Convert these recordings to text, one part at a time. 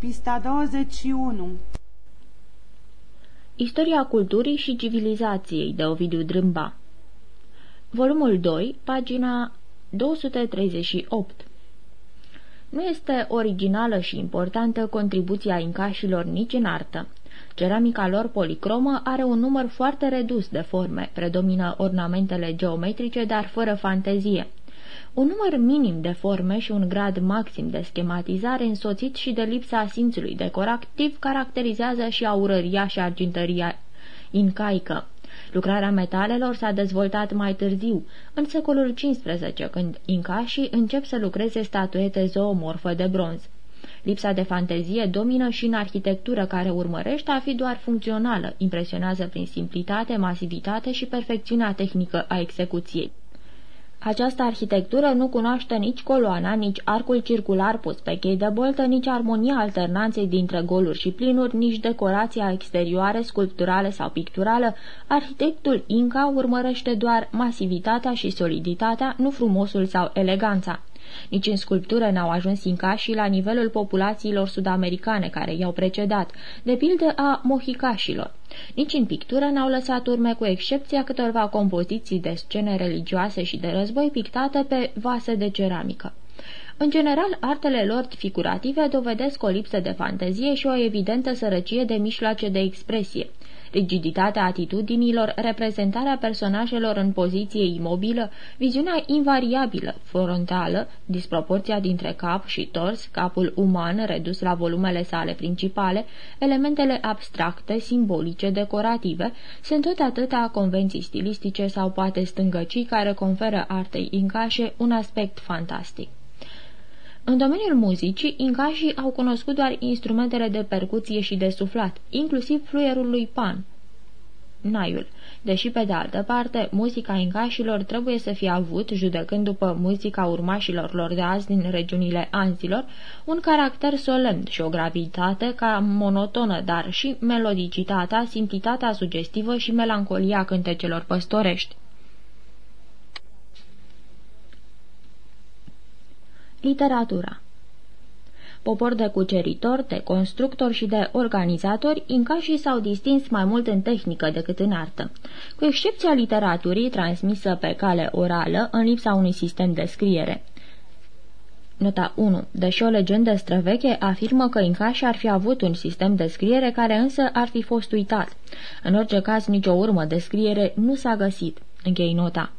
Pista 21 Istoria culturii și civilizației de Ovidiu Drâmba Volumul 2, pagina 238 Nu este originală și importantă contribuția incașilor nici în artă. Ceramica lor policromă are un număr foarte redus de forme, predomină ornamentele geometrice, dar fără fantezie. Un număr minim de forme și un grad maxim de schematizare însoțit și de lipsa simțului decorativ caracterizează și aurăria și argintăria incaică. Lucrarea metalelor s-a dezvoltat mai târziu, în secolul XV, când incașii încep să lucreze statuete zoomorfă de bronz. Lipsa de fantezie domină și în arhitectură care urmărește a fi doar funcțională, impresionează prin simplitate, masivitate și perfecțiunea tehnică a execuției. Această arhitectură nu cunoaște nici coloana, nici arcul circular pus pe chei de boltă, nici armonia alternanței dintre goluri și plinuri, nici decorația exterioare, sculpturală sau picturală. Arhitectul Inca urmărește doar masivitatea și soliditatea, nu frumosul sau eleganța. Nici în sculptură n-au ajuns incașii la nivelul populațiilor sud-americane care i-au precedat, de pildă a mohicașilor. Nici în pictură n-au lăsat urme cu excepția câtorva compoziții de scene religioase și de război pictate pe vase de ceramică. În general, artele lor figurative dovedesc o lipsă de fantezie și o evidentă sărăcie de mijloace de expresie rigiditatea atitudinilor, reprezentarea personajelor în poziție imobilă, viziunea invariabilă, frontală, disproporția dintre cap și tors, capul uman redus la volumele sale principale, elementele abstracte, simbolice, decorative, sunt tot atâtea convenții stilistice sau poate stângăcii care conferă artei incașe un aspect fantastic. În domeniul muzicii, incașii au cunoscut doar instrumentele de percuție și de suflat, inclusiv fluierul lui Pan, naiul, deși pe de altă parte muzica incașilor trebuie să fie avut, judecând după muzica urmașilor lor de azi din regiunile anzilor, un caracter solemn și o gravitate ca monotonă, dar și melodicitatea, simplitatea sugestivă și melancolia cântecelor păstorești. Literatura Popor de cuceritori, de constructori și de organizatori, incașii s-au distins mai mult în tehnică decât în artă. Cu excepția literaturii transmisă pe cale orală, în lipsa unui sistem de scriere. Nota 1. Deși o legendă străveche afirmă că incașii ar fi avut un sistem de scriere care însă ar fi fost uitat. În orice caz, nicio urmă de scriere nu s-a găsit. Închei nota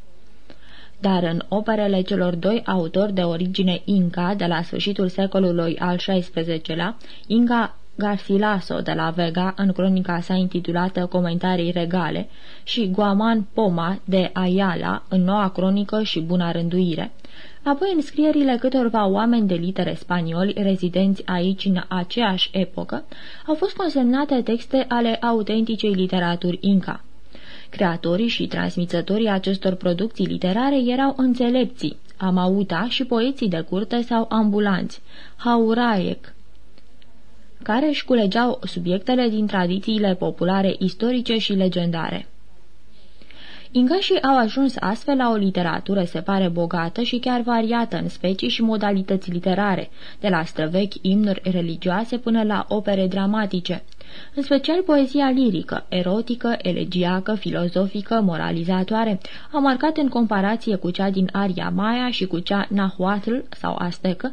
dar în operele celor doi autori de origine Inca de la sfârșitul secolului al XVI-lea, Inca Garcilaso de la Vega în cronica sa intitulată Comentarii regale și Guaman Poma de Ayala în noua cronică și Buna rânduire, apoi în scrierile câtorva oameni de litere spanioli rezidenți aici în aceeași epocă, au fost consemnate texte ale autenticei literaturi Inca. Creatorii și transmițătorii acestor producții literare erau înțelepții, amauta și poeții de curte sau ambulanți, hauraiec, care își culegeau subiectele din tradițiile populare istorice și legendare. Ingașii au ajuns astfel la o literatură, se pare, bogată și chiar variată în specii și modalități literare, de la străvechi imnuri religioase până la opere dramatice, în special poezia lirică, erotică, elegiacă, filozofică, moralizatoare, a marcat în comparație cu cea din aria Maya și cu cea Nahuatl sau Aztecă,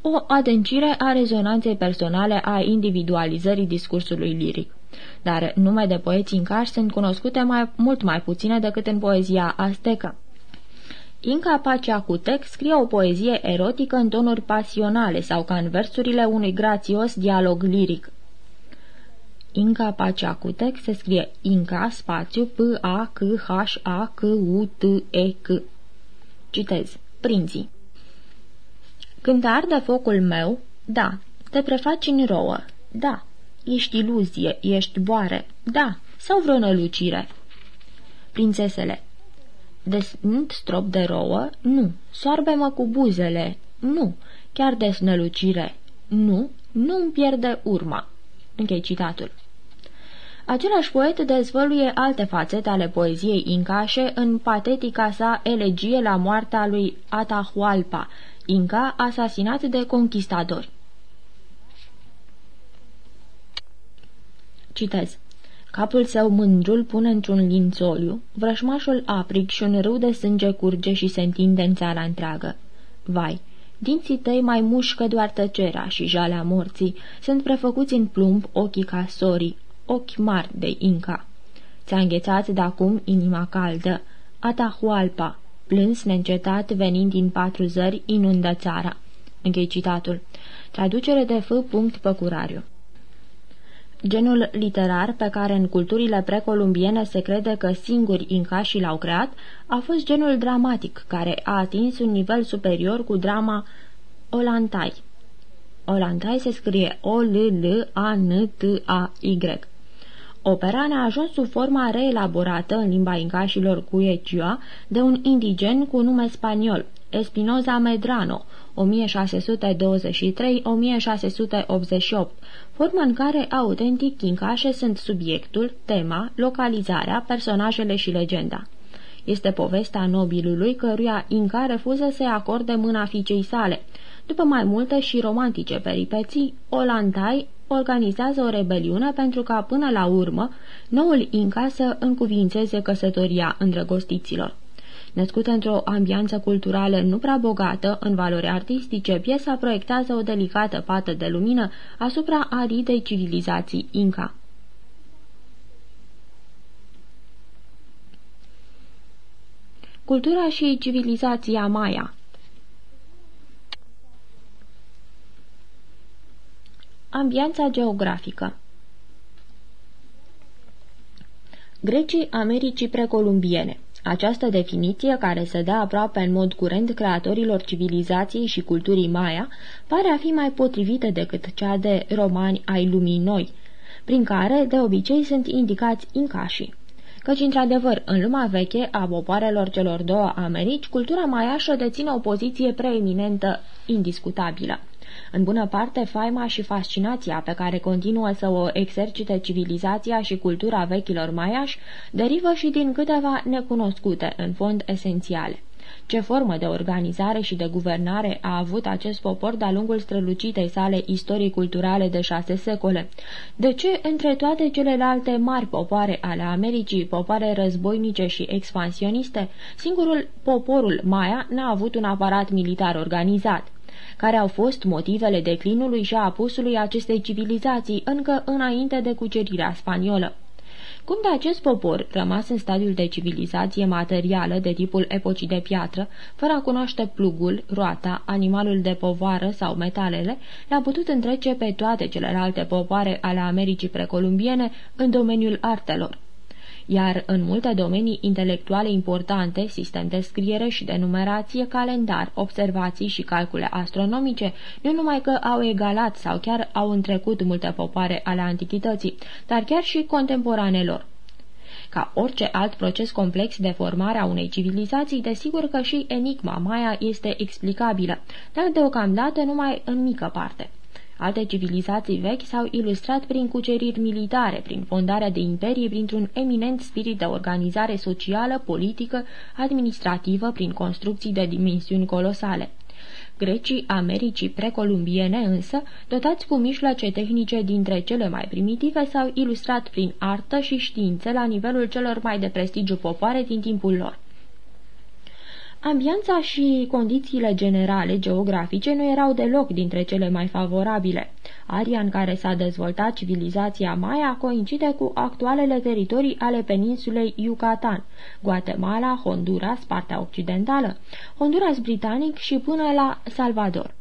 o adâncire a rezonanței personale a individualizării discursului liric. Dar nume de poeți incași sunt cunoscute mai, mult mai puține decât în poezia aztecă. Inca Paceacutec scrie o poezie erotică în tonuri pasionale sau ca în versurile unui grațios dialog liric. Inca Paceacutec se scrie Inca spațiu P-A-C-H-A-C-U-T-E-C. Citez. Prinții Când arde focul meu, da, te prefaci în rouă, da, ești iluzie, ești boare, da, sau vreo nălucire. Prințesele Desnt strop de rouă? Nu. Soarbe-mă cu buzele? Nu. Chiar de snălucire? Nu. Nu-mi pierde urma. Închei citatul. Același poet dezvăluie alte fațete ale poeziei incașe în patetica sa elegie la moartea lui Atahualpa, inca asasinat de conquistadori. Citez. Capul său mândrul pune într-un lințoliu, vrășmașul aprig și un râu de sânge curge și se întinde în țara întreagă. Vai, dinții tăi mai mușcă doar tăcerea și jalea morții, sunt prefăcuți în plumb ochii ca sorii, ochi mari de inca. Ți-a înghețat de acum inima caldă, Atahualpa, plâns neîncetat venind din patru zări, inundă țara. Închei citatul. Traducere de F. Păcurariu Genul literar pe care în culturile precolumbiene se crede că singuri incașii l-au creat a fost genul dramatic, care a atins un nivel superior cu drama Olantai. Olantai se scrie O-L-L-A-N-T-A-Y. Opera ne-a ajuns sub forma reelaborată în limba incașilor Cuechua de un indigen cu nume spaniol, Espinoza Medrano, 1623-1688, formă în care autentic incașe sunt subiectul, tema, localizarea, personajele și legenda. Este povestea nobilului căruia Inca refuză să-i acorde mâna fiicei sale. După mai multe și romantice peripeții, Olantai organizează o rebeliune pentru ca până la urmă noul Inca să încuvințeze căsătoria îndrăgostiților. Născută într-o ambianță culturală nu prea bogată în valori artistice, piesa proiectează o delicată pată de lumină asupra aridei civilizații Inca. Cultura și civilizația Maya Ambianța geografică Grecii Americii precolumbiene această definiție, care se dă aproape în mod curent creatorilor civilizației și culturii Maya, pare a fi mai potrivită decât cea de romani ai lumii noi, prin care de obicei sunt indicați incașii. Căci, într-adevăr, în lumea veche a popoarelor celor două Americi, cultura maiașă deține o poziție preeminentă, indiscutabilă. În bună parte, faima și fascinația pe care continuă să o exercite civilizația și cultura vechilor maiași derivă și din câteva necunoscute, în fond esențiale. Ce formă de organizare și de guvernare a avut acest popor de-a lungul strălucitei sale istorii culturale de șase secole? De ce, între toate celelalte mari popoare ale Americii, popoare războinice și expansioniste, singurul poporul Maya n-a avut un aparat militar organizat? Care au fost motivele declinului și apusului acestei civilizații încă înainte de cucerirea spaniolă. Cum de acest popor, rămas în stadiul de civilizație materială de tipul epocii de piatră, fără a cunoaște plugul, roata, animalul de povoară sau metalele, le-a putut întrece pe toate celelalte popoare ale Americii precolumbiene în domeniul artelor iar în multe domenii intelectuale importante, sistem de scriere și de numerație, calendar, observații și calcule astronomice, nu numai că au egalat sau chiar au întrecut multe popoare ale antichității, dar chiar și contemporanelor. Ca orice alt proces complex de formare a unei civilizații, desigur că și enigma Maya este explicabilă, dar deocamdată numai în mică parte. Alte civilizații vechi s-au ilustrat prin cuceriri militare, prin fondarea de imperii, printr-un eminent spirit de organizare socială, politică, administrativă, prin construcții de dimensiuni colosale. Grecii Americii precolumbiene însă, dotați cu mijloace tehnice dintre cele mai primitive, s-au ilustrat prin artă și știință la nivelul celor mai de prestigiu popoare din timpul lor. Ambianța și condițiile generale geografice nu erau deloc dintre cele mai favorabile. Aria în care s-a dezvoltat civilizația Maya coincide cu actualele teritorii ale peninsulei Yucatan, Guatemala, Honduras, partea occidentală, Honduras britanic și până la Salvador.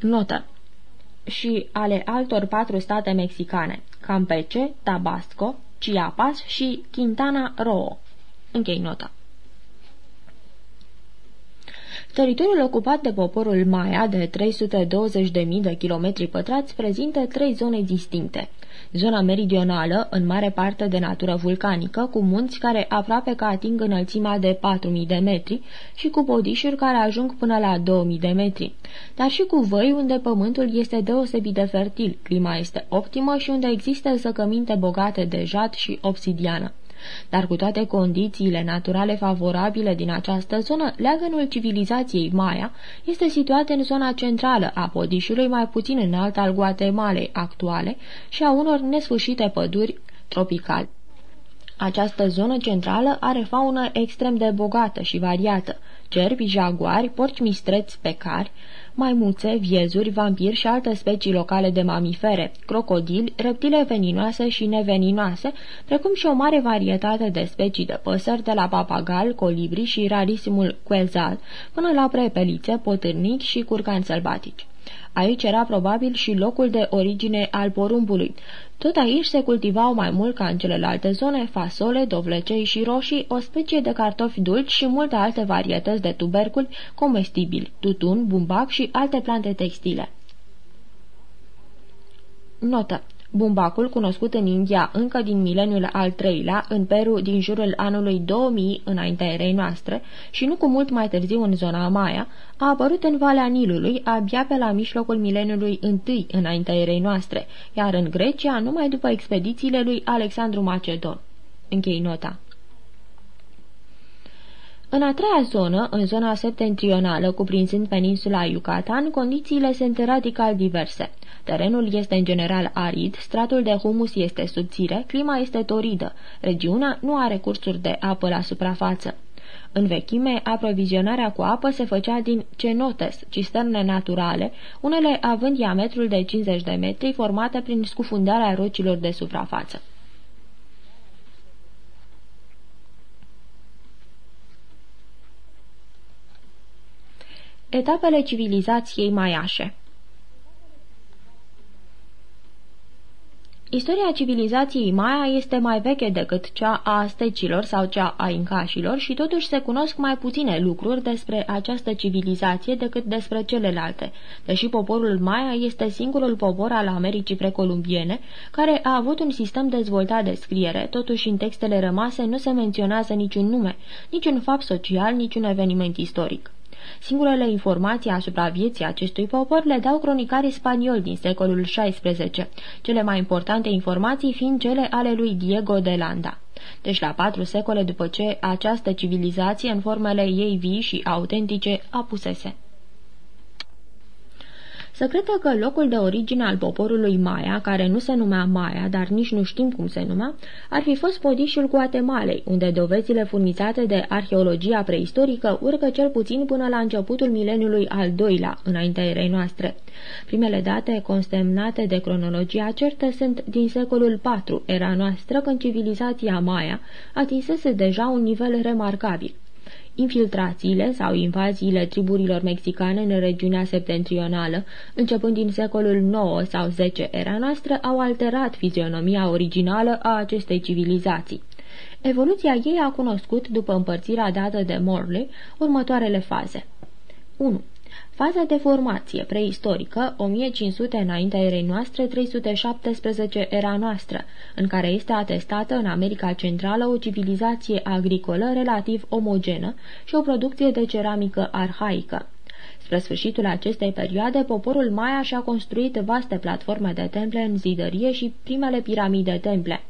Notă și ale altor patru state mexicane, Campeche, Tabasco, Chiapas și Quintana Roo. Închei nota. Teritoriul ocupat de poporul Maya de 320.000 de kilometri pătrați prezintă trei zone distincte. Zona meridională, în mare parte de natură vulcanică, cu munți care aproape că ating înălțimea de 4.000 de metri și cu podișuri care ajung până la 2.000 de metri, dar și cu văi unde pământul este deosebit de fertil, clima este optimă și unde există zăcăminte bogate de jad și obsidiană. Dar cu toate condițiile naturale favorabile din această zonă, leagănul civilizației Maya este situat în zona centrală a podișului mai puțin înalt al Guatemalei actuale și a unor nesfârșite păduri tropicale. Această zonă centrală are faună extrem de bogată și variată, cerbi, jaguari, porci mistreți pecari, maimuțe, viezuri, vampiri și alte specii locale de mamifere, crocodili, reptile veninoase și neveninoase, precum și o mare varietate de specii de păsări de la papagal, colibri și rarisimul quezal, până la prepelițe, potârnici și curcani sălbatici. Aici era probabil și locul de origine al porumbului. Tot aici se cultivau mai mult ca în celelalte zone fasole, dovlecei și roșii, o specie de cartofi dulci și multe alte varietăți de tuberculi comestibili, tutun, bumbac și alte plante textile. Notă Bumbacul, cunoscut în India încă din mileniul al treilea, în Peru din jurul anului 2000 înaintea erei noastre și nu cu mult mai târziu în zona Maya, a apărut în Valea Nilului abia pe la mijlocul mileniului întâi înaintea erei noastre, iar în Grecia numai după expedițiile lui Alexandru Macedon. Închei nota. În a treia zonă, în zona septentrională, cuprinzând peninsula Yucatan, condițiile sunt radical diverse. Terenul este în general arid, stratul de humus este subțire, clima este toridă, regiunea nu are cursuri de apă la suprafață. În vechime, aprovizionarea cu apă se făcea din cenotes, cisterne naturale, unele având diametrul de 50 de metri, formate prin scufundarea rocilor de suprafață. Etapele civilizației maiașe Istoria civilizației Maya este mai veche decât cea a astecilor sau cea a incașilor și totuși se cunosc mai puține lucruri despre această civilizație decât despre celelalte, deși poporul Maya este singurul popor al Americii precolumbiene care a avut un sistem dezvoltat de scriere, totuși în textele rămase nu se menționează niciun nume, niciun fapt social, niciun eveniment istoric. Singurele informații asupra vieții acestui popor le dau cronicarii spanioli din secolul XVI, cele mai importante informații fiind cele ale lui Diego de Landa. Deci la patru secole după ce această civilizație în formele ei vii și autentice apusese. Se crede că locul de origine al poporului Maya, care nu se numea Maya, dar nici nu știm cum se numea, ar fi fost podișul Guatemalei, unde dovezile furnizate de arheologia preistorică urcă cel puțin până la începutul mileniului al doilea, înaintea erei noastre. Primele date constemnate de cronologia certă sunt din secolul IV, era noastră, când civilizația Maya atinsese deja un nivel remarcabil. Infiltrațiile sau invaziile triburilor mexicane în regiunea septentrională, începând din secolul IX sau X era noastră, au alterat fizionomia originală a acestei civilizații. Evoluția ei a cunoscut, după împărțirea dată de Morley, următoarele faze. 1. Faza de formație preistorică, 1500 înaintea erei noastre, 317 era noastră, în care este atestată în America Centrală o civilizație agricolă relativ omogenă și o producție de ceramică arhaică. Spre sfârșitul acestei perioade, poporul Maya și-a construit vaste platforme de temple în zidărie și primele piramide temple.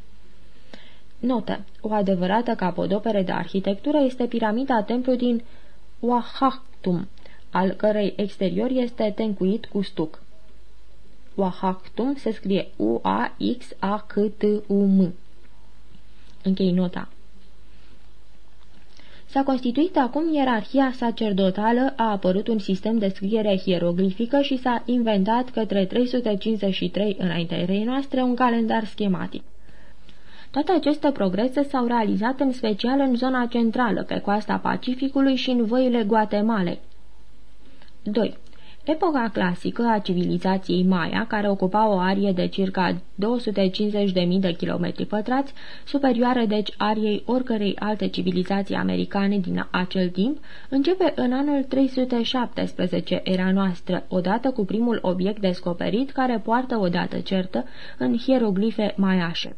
Notă. O adevărată capodopere de arhitectură este piramida templu din Oaxactum, al cărei exterior este tencuit cu stuc. Oaxactum se scrie U-A-X-A-C-T-U-M. Închei nota. S-a constituit acum ierarhia sacerdotală, a apărut un sistem de scriere hieroglifică și s-a inventat către 353 înaintea erei noastre un calendar schematic. Toate aceste progrese s-au realizat în special în zona centrală, pe coasta Pacificului și în văile Guatemalei. 2. Epoca clasică a civilizației Maya, care ocupa o arie de circa 250.000 de kilometri pătrați, superioară deci ariei oricărei alte civilizații americane din acel timp, începe în anul 317 era noastră, odată cu primul obiect descoperit care poartă o dată certă în hieroglife maiașe.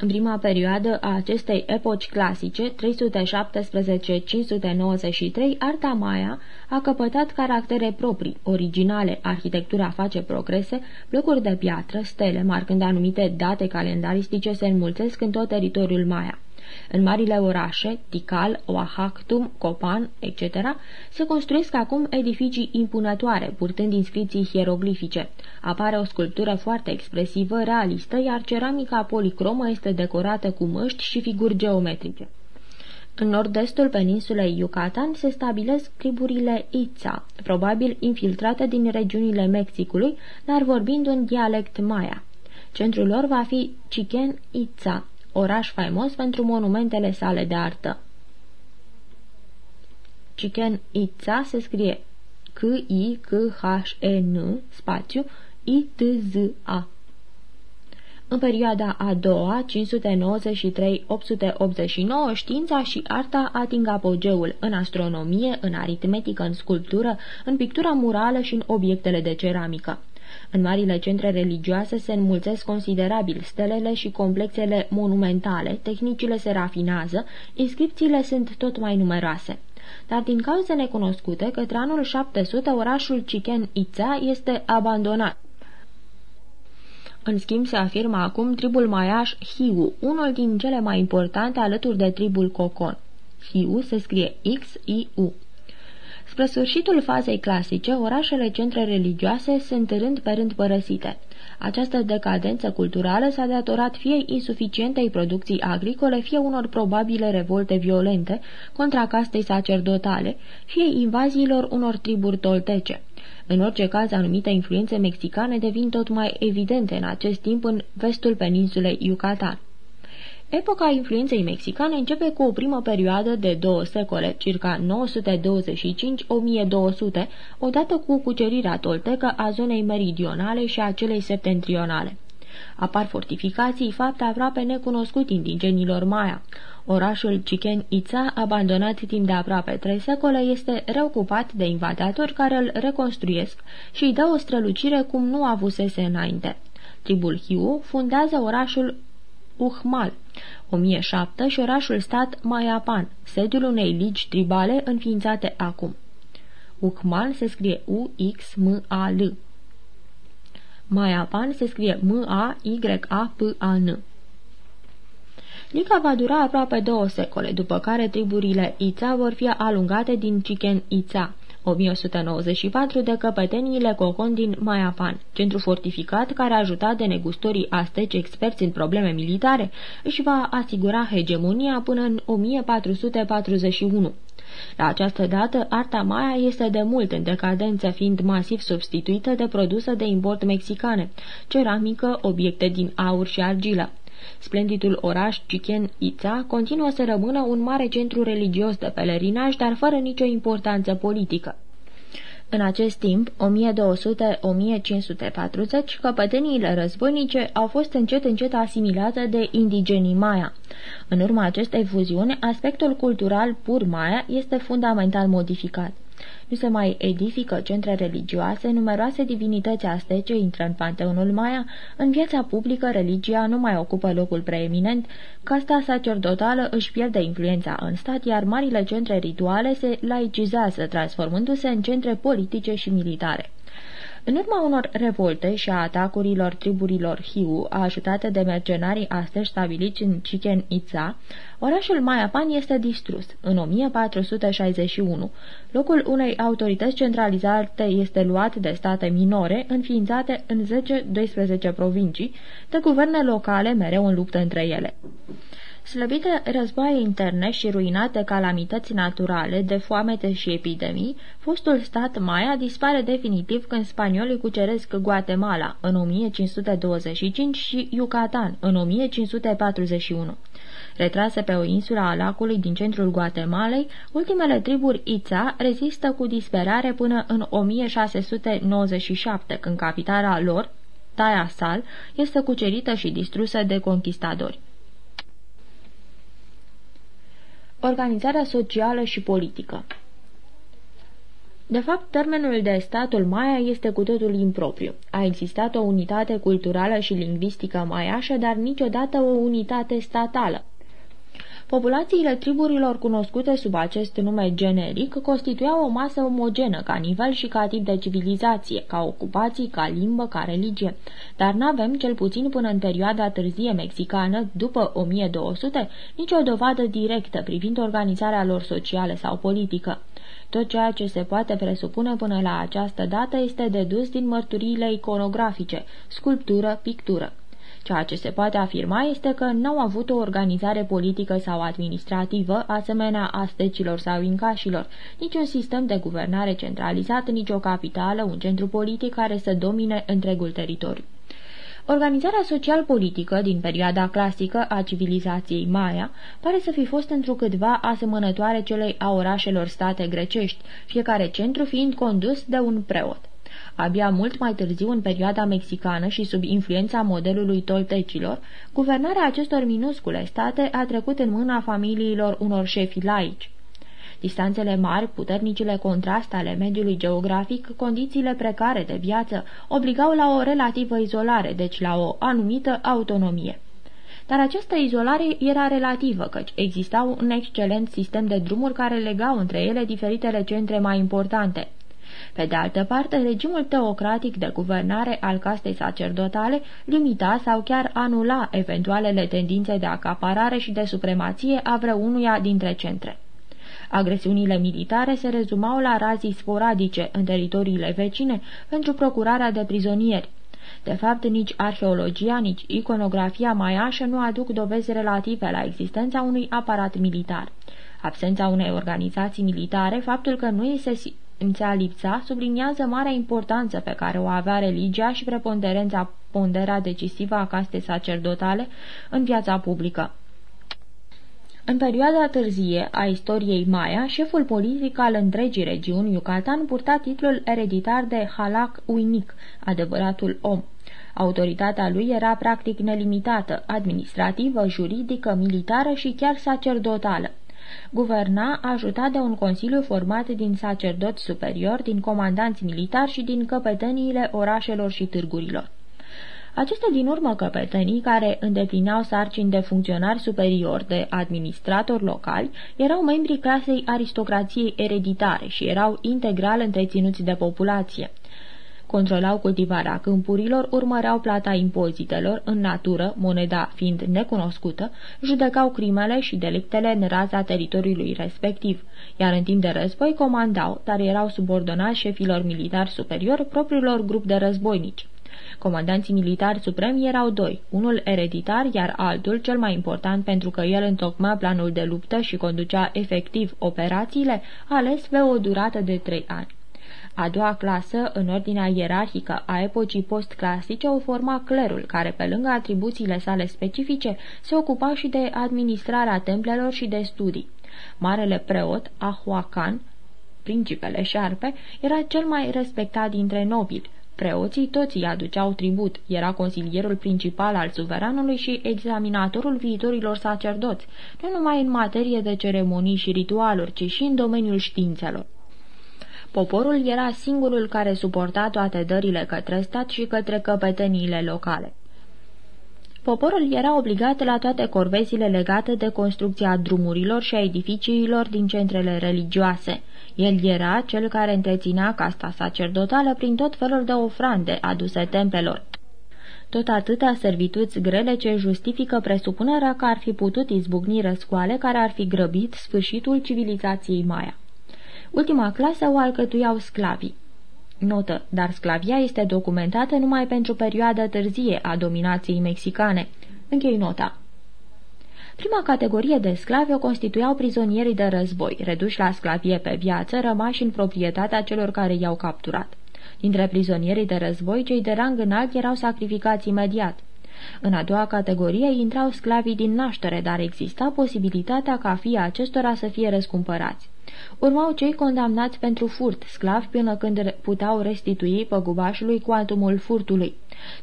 În prima perioadă a acestei epoci clasice, 317-593, arta Maya a căpătat caractere proprii, originale, arhitectura face progrese, blocuri de piatră, stele, marcând anumite date calendaristice se înmulțesc în tot teritoriul Maya. În marile orașe, Tikal, Oaxactum, Copan, etc., se construiesc acum edificii impunătoare, purtând inscripții hieroglifice. Apare o sculptură foarte expresivă, realistă, iar ceramica policromă este decorată cu măști și figuri geometrice. În nord-estul peninsulei Yucatan se stabilesc triburile Itza, probabil infiltrate din regiunile Mexicului, dar vorbind un dialect maya. Centrul lor va fi Chichen Itza, oraș faimos pentru monumentele sale de artă. Chichen Itza se scrie C-I-C-H-E-N, spațiu, I-T-Z-A. În perioada a doua, 593-889, știința și arta ating apogeul în astronomie, în aritmetică, în sculptură, în pictura murală și în obiectele de ceramică. În marile centre religioase se înmulțesc considerabil stelele și complexele monumentale, tehnicile se rafinează, inscripțiile sunt tot mai numeroase. Dar din cauze necunoscute, către anul 700, orașul Chichen Itza este abandonat. În schimb, se afirmă acum tribul maiaș Hiu, unul din cele mai importante alături de tribul Cocon. Hiu se scrie X-I-U. Spre sfârșitul fazei clasice, orașele centre religioase sunt rând pe rând părăsite. Această decadență culturală s-a datorat fie insuficientei producții agricole, fie unor probabile revolte violente contra castei sacerdotale, fie invaziilor unor triburi toltece. În orice caz, anumite influențe mexicane devin tot mai evidente în acest timp în vestul peninsulei Yucatan. Epoca influenței mexicane începe cu o primă perioadă de două secole, circa 925-1200, odată cu cucerirea toltecă a zonei meridionale și a celei septentrionale. Apar fortificații, fapt aproape necunoscut indigenilor Maya. Orașul Chichen Itza, abandonat timp de aproape trei secole, este reocupat de invadatori care îl reconstruiesc și îi dă o strălucire cum nu avusese înainte. Tribul Hiu fundează orașul Uhmal, 1007 și orașul stat Mayapan, sediul unei ligi tribale înființate acum. Uhmal se scrie U-X-M-A-L. Mayapan se scrie M-A-Y-A-P-A-N. Liga va dura aproape două secole, după care triburile Ița vor fi alungate din Chichen Ița, 1194 de căpeteniile Cocon din Mayapan, centru fortificat care ajutat de negustorii asteci experți în probleme militare, își va asigura hegemonia până în 1441. La această dată, arta maya este de mult în decadență, fiind masiv substituită de produse de import mexicane, ceramică, obiecte din aur și argilă. Splendidul oraș Chichen Itza continuă să rămână un mare centru religios de pelerinaj, dar fără nicio importanță politică. În acest timp, 1200-1540, căpăteniile războinice au fost încet încet asimilate de indigenii Maya. În urma acestei fuziuni, aspectul cultural pur Maya este fundamental modificat. Nu se mai edifică centre religioase, numeroase divinități astece intră în panteonul Maya, în viața publică religia nu mai ocupă locul preeminent, casta sacerdotală își pierde influența în stat, iar marile centre rituale se laicizează, transformându-se în centre politice și militare. În urma unor revolte și a atacurilor triburilor Hiu, ajutate de mercenarii astăzi stabiliți în Chichen Itza, orașul Mayapan este distrus în 1461. Locul unei autorități centralizate este luat de state minore, înființate în 10-12 provincii, de guverne locale mereu în luptă între ele. Slăbite războaie interne și ruinate calamități naturale, de foamete și epidemii, fostul stat Maya dispare definitiv când spaniolii cuceresc Guatemala în 1525 și Yucatan în 1541. Retrase pe o insulă a lacului din centrul Guatemalei, ultimele triburi Ița rezistă cu disperare până în 1697, când capitala lor, Taia Sal, este cucerită și distrusă de conquistadori. Organizarea socială și politică De fapt, termenul de statul Maya este cu totul impropriu. A existat o unitate culturală și lingvistică maiașă, dar niciodată o unitate statală. Populațiile triburilor cunoscute sub acest nume generic constituiau o masă omogenă ca nivel și ca tip de civilizație, ca ocupații, ca limbă, ca religie. Dar n-avem, cel puțin până în perioada târzie mexicană, după 1200, nicio dovadă directă privind organizarea lor socială sau politică. Tot ceea ce se poate presupune până la această dată este dedus din mărturiile iconografice, sculptură, pictură. Ceea ce se poate afirma este că n-au avut o organizare politică sau administrativă, asemenea astecilor sau incașilor, niciun sistem de guvernare centralizat, nicio capitală, un centru politic care să domine întregul teritoriu. Organizarea social-politică din perioada clasică a civilizației Maya pare să fi fost întrucâtva asemănătoare celei a orașelor state grecești, fiecare centru fiind condus de un preot. Abia mult mai târziu, în perioada mexicană și sub influența modelului toltecilor, guvernarea acestor minuscule state a trecut în mâna familiilor unor șefi laici. Distanțele mari, puternicile contraste ale mediului geografic, condițiile precare de viață, obligau la o relativă izolare, deci la o anumită autonomie. Dar această izolare era relativă, căci exista un excelent sistem de drumuri care legau între ele diferitele centre mai importante. Pe de altă parte, regimul teocratic de guvernare al castei sacerdotale limita sau chiar anula eventualele tendințe de acaparare și de supremație a vreunuia dintre centre. Agresiunile militare se rezumau la razii sporadice în teritoriile vecine pentru procurarea de prizonieri. De fapt, nici arheologia, nici iconografia maiașă nu aduc dovezi relative la existența unui aparat militar. Absența unei organizații militare, faptul că nu se simțea lipsa, subliniază marea importanță pe care o avea religia și preponderența ponderea decisivă a castei sacerdotale în viața publică. În perioada târzie a istoriei Maya, șeful politic al întregii regiuni Yucatan purta titlul ereditar de Halac Uinic, adevăratul om. Autoritatea lui era practic nelimitată, administrativă, juridică, militară și chiar sacerdotală. Guverna ajutat de un consiliu format din sacerdoți superiori, din comandanți militari și din căpeteniile orașelor și târgurilor. Aceste din urmă căpetenii, care îndeplineau sarcini de funcționari superior de administratori locali, erau membrii clasei aristocrației ereditare și erau integral întreținuți de populație. Controlau cultivarea câmpurilor, urmăreau plata impozitelor în natură, moneda fiind necunoscută, judecau crimele și delictele în raza teritoriului respectiv, iar în timp de război comandau, dar erau subordonați șefilor militari superiori propriilor grup de războinici. Comandanții militari supremi erau doi, unul ereditar, iar altul, cel mai important pentru că el întocmea planul de luptă și conducea efectiv operațiile, ales pe o durată de trei ani. A doua clasă, în ordinea ierarhică a epocii postclasice, o forma clerul, care, pe lângă atribuțiile sale specifice, se ocupa și de administrarea templelor și de studii. Marele preot, Ahuacan, principele șarpe, era cel mai respectat dintre nobili. Preoții toți îi aduceau tribut, era consilierul principal al suveranului și examinatorul viitorilor sacerdoți, nu numai în materie de ceremonii și ritualuri, ci și în domeniul științelor. Poporul era singurul care suporta toate dările către stat și către căpeteniile locale. Poporul era obligat la toate corvezile legate de construcția drumurilor și a edificiilor din centrele religioase. El era cel care întreținea casta sacerdotală prin tot felul de ofrande aduse templelor. Tot atâtea servituți grele ce justifică presupunerea că ar fi putut izbucni răscoale care ar fi grăbit sfârșitul civilizației Maya. Ultima clasă o alcătuiau sclavii. Notă, dar sclavia este documentată numai pentru perioada târzie a dominației mexicane. Închei nota. Prima categorie de sclavi o constituiau prizonierii de război, reduși la sclavie pe viață, rămași în proprietatea celor care i-au capturat. Dintre prizonierii de război, cei de rang înalt erau sacrificați imediat. În a doua categorie intrau sclavii din naștere, dar exista posibilitatea ca fii acestora să fie răscumpărați. Urmau cei condamnați pentru furt, sclavi până când puteau restitui păgubașului cuantumul furtului.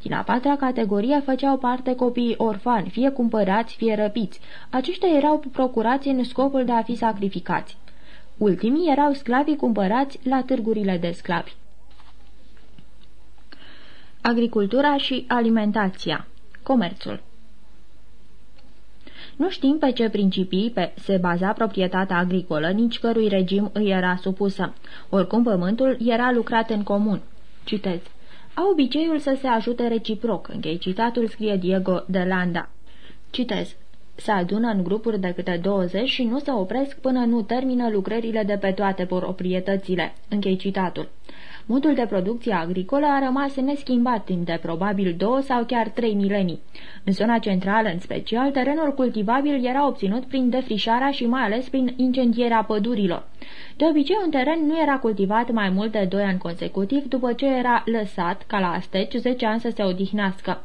Din a patra categorie făceau parte copiii orfani, fie cumpărați, fie răpiți. Aceștia erau procurați în scopul de a fi sacrificați. Ultimii erau sclavii cumpărați la târgurile de sclavi. Agricultura și alimentația. Comerțul. Nu știm pe ce principii pe se baza proprietatea agricolă, nici cărui regim îi era supusă. Oricum pământul era lucrat în comun. Citez. Au obiceiul să se ajute reciproc, închei citatul scrie Diego de Landa. Citez. Se adună în grupuri de câte 20 și nu se opresc până nu termină lucrările de pe toate proprietățile. Închei citatul. Modul de producție agricolă a rămas neschimbat timp de probabil două sau chiar trei milenii. În zona centrală, în special, terenul cultivabil era obținut prin defrișarea și mai ales prin incendierea pădurilor. De obicei, un teren nu era cultivat mai mult de doi ani consecutiv după ce era lăsat, ca la asteci, 10 ani să se odihnească.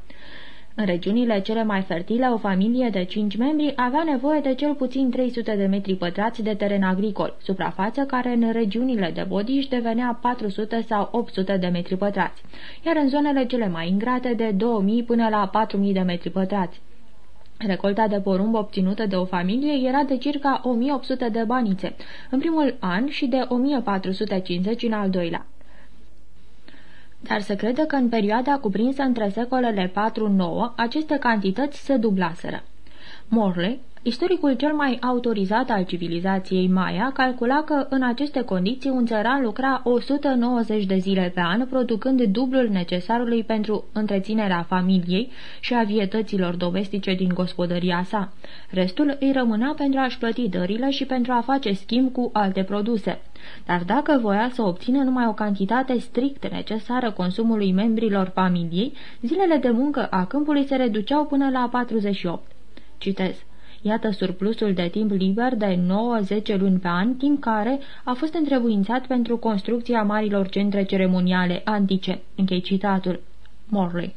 În regiunile cele mai fertile, o familie de 5 membri avea nevoie de cel puțin 300 de metri pătrați de teren agricol, suprafață care în regiunile de bodiș devenea 400 sau 800 de metri pătrați, iar în zonele cele mai ingrate de 2000 până la 4000 de metri pătrați. Recolta de porumb obținută de o familie era de circa 1800 de banițe în primul an și de 1450 în al doilea dar se crede că în perioada cuprinsă între secolele 4-9 aceste cantități se dublaseră. Morley, istoricul cel mai autorizat al civilizației Maya, calcula că în aceste condiții un țăran lucra 190 de zile pe an, producând dublul necesarului pentru întreținerea familiei și a vietăților domestice din gospodăria sa. Restul îi rămânea pentru a-și plăti dările și pentru a face schimb cu alte produse. Dar dacă voia să obțină numai o cantitate strict necesară consumului membrilor familiei, zilele de muncă a câmpului se reduceau până la 48. Citez. Iată surplusul de timp liber de 9-10 luni pe an, timp care a fost întrebuințat pentru construcția marilor centre ceremoniale antice. Închei citatul. Morley